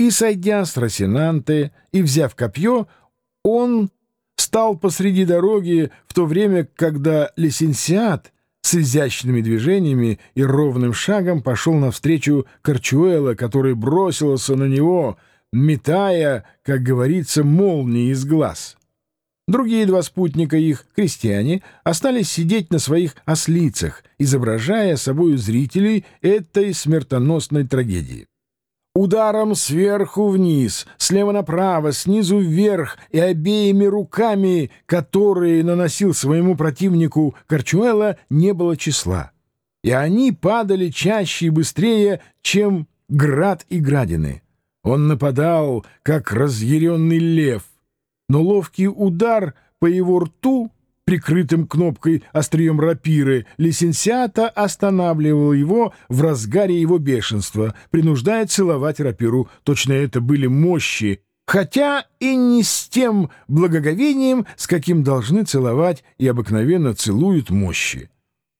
И, сойдя с Росинанте и взяв копье, он стал посреди дороги в то время, когда лисенсиат с изящными движениями и ровным шагом пошел навстречу Корчуэла, который бросился на него, метая, как говорится, молнии из глаз. Другие два спутника их, крестьяне, остались сидеть на своих ослицах, изображая собою зрителей этой смертоносной трагедии. Ударом сверху вниз, слева направо, снизу вверх и обеими руками, которые наносил своему противнику Корчуэла, не было числа. И они падали чаще и быстрее, чем град и градины. Он нападал, как разъяренный лев, но ловкий удар по его рту, прикрытым кнопкой острием рапиры, лисенсиата останавливал его в разгаре его бешенства, принуждая целовать рапиру. Точно это были мощи, хотя и не с тем благоговением, с каким должны целовать и обыкновенно целуют мощи.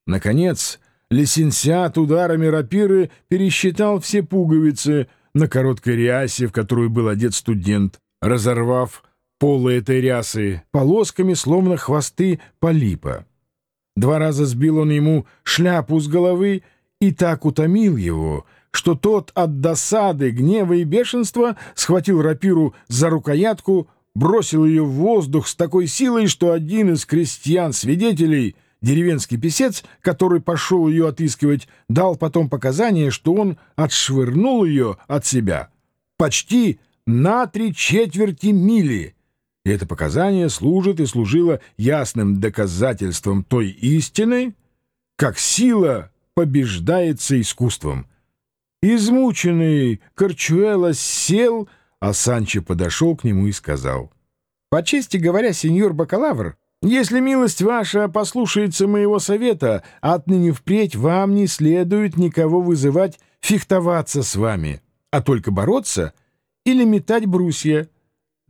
Наконец, лисенсиат ударами рапиры пересчитал все пуговицы на короткой рясе, в которую был одет студент, разорвав полы этой рясы полосками, словно хвосты полипа. Два раза сбил он ему шляпу с головы и так утомил его, что тот от досады, гнева и бешенства схватил рапиру за рукоятку, бросил ее в воздух с такой силой, что один из крестьян-свидетелей, деревенский писец, который пошел ее отыскивать, дал потом показание, что он отшвырнул ее от себя почти на три четверти мили — и это показание служит и служило ясным доказательством той истины, как сила побеждается искусством. Измученный Корчуэло сел, а Санчо подошел к нему и сказал, «По чести говоря, сеньор бакалавр, если милость ваша послушается моего совета, отныне впредь вам не следует никого вызывать фехтоваться с вами, а только бороться или метать брусья».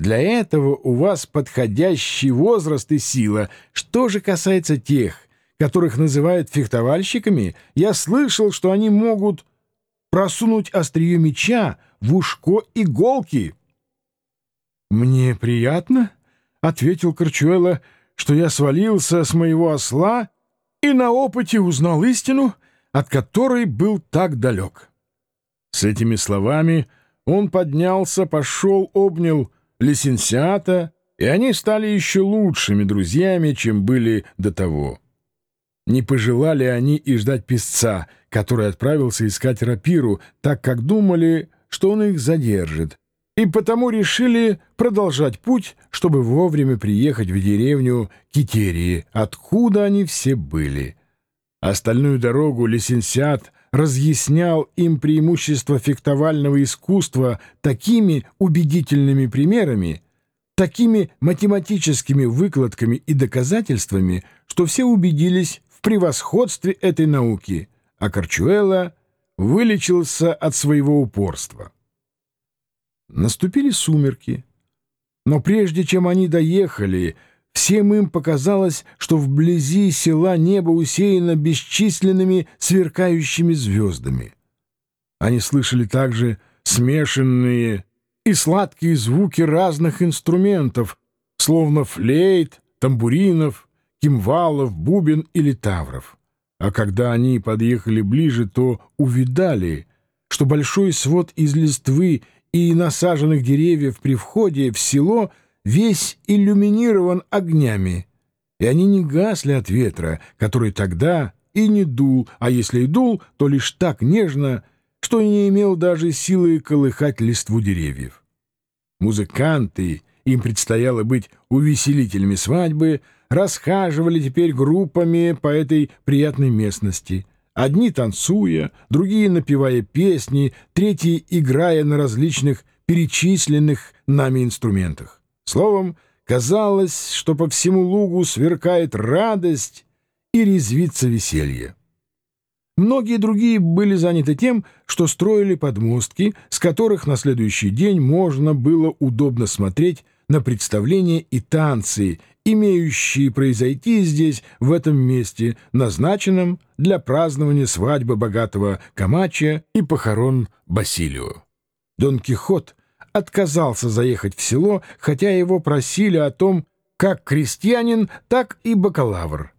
Для этого у вас подходящий возраст и сила. Что же касается тех, которых называют фехтовальщиками, я слышал, что они могут просунуть острие меча в ушко иголки. — Мне приятно, — ответил Корчуэлла, — что я свалился с моего осла и на опыте узнал истину, от которой был так далек. С этими словами он поднялся, пошел, обнял — лисенциата, и они стали еще лучшими друзьями, чем были до того. Не пожелали они и ждать песца, который отправился искать рапиру, так как думали, что он их задержит, и потому решили продолжать путь, чтобы вовремя приехать в деревню Китерии, откуда они все были. Остальную дорогу лисенциат разъяснял им преимущества фехтовального искусства такими убедительными примерами, такими математическими выкладками и доказательствами, что все убедились в превосходстве этой науки, а Корчуэлла вылечился от своего упорства. Наступили сумерки, но прежде чем они доехали, Всем им показалось, что вблизи села небо усеяно бесчисленными сверкающими звездами. Они слышали также смешанные и сладкие звуки разных инструментов, словно флейт, тамбуринов, кимвалов, бубен или тавров. А когда они подъехали ближе, то увидали, что большой свод из листвы и насаженных деревьев при входе в село — весь иллюминирован огнями, и они не гасли от ветра, который тогда и не дул, а если и дул, то лишь так нежно, что не имел даже силы колыхать листву деревьев. Музыканты, им предстояло быть увеселителями свадьбы, расхаживали теперь группами по этой приятной местности, одни танцуя, другие напевая песни, третьи играя на различных перечисленных нами инструментах. Словом, казалось, что по всему лугу сверкает радость и резвится веселье. Многие другие были заняты тем, что строили подмостки, с которых на следующий день можно было удобно смотреть на представления и танцы, имеющие произойти здесь, в этом месте, назначенном для празднования свадьбы богатого Камача и похорон Басилио. Дон Кихот — отказался заехать в село, хотя его просили о том как крестьянин, так и бакалавр.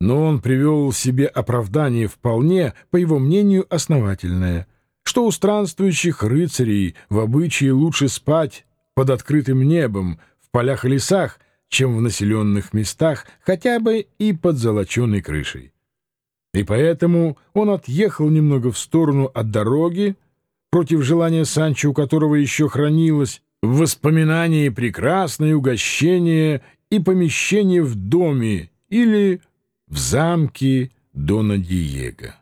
Но он привел себе оправдание вполне, по его мнению, основательное, что у странствующих рыцарей в обычае лучше спать под открытым небом, в полях и лесах, чем в населенных местах, хотя бы и под золоченой крышей. И поэтому он отъехал немного в сторону от дороги, против желания Санчо, у которого еще хранилось в воспоминании прекрасное угощение и помещение в доме или в замке Дона Диего.